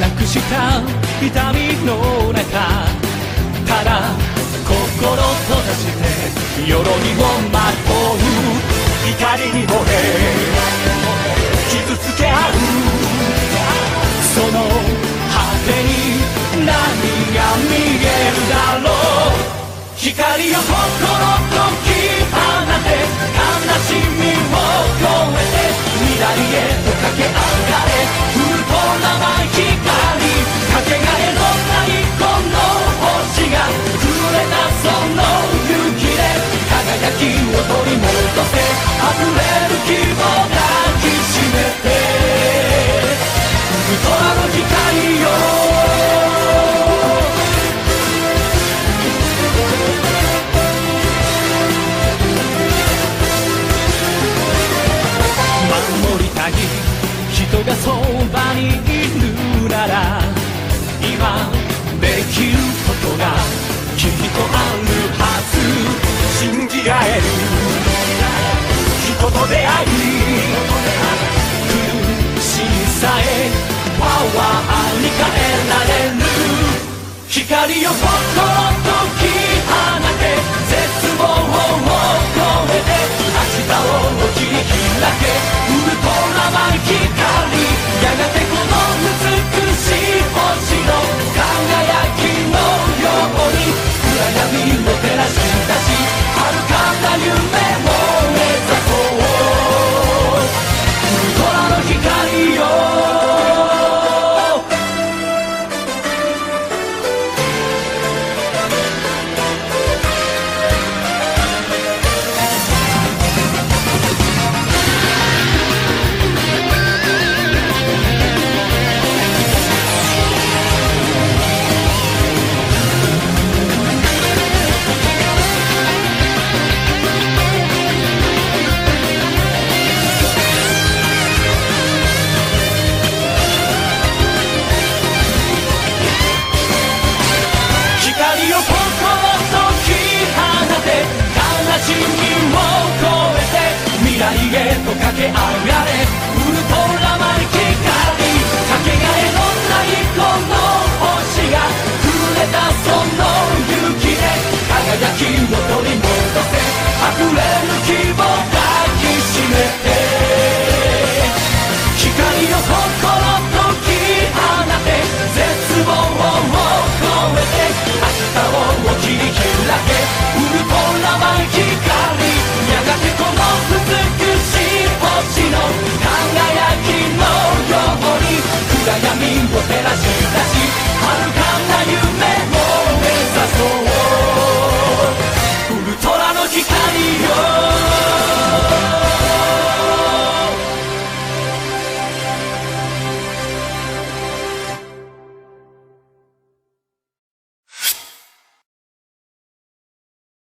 落した。痛みの中た。だ心閉ざして鎧をまとう怒りに惚れ傷つけ合うその果てに何が見えるだろう光よ心とき放て悲しみを越えて未来へとえる人と出会い苦しみさえパワーに変えられる。光よ心と悲し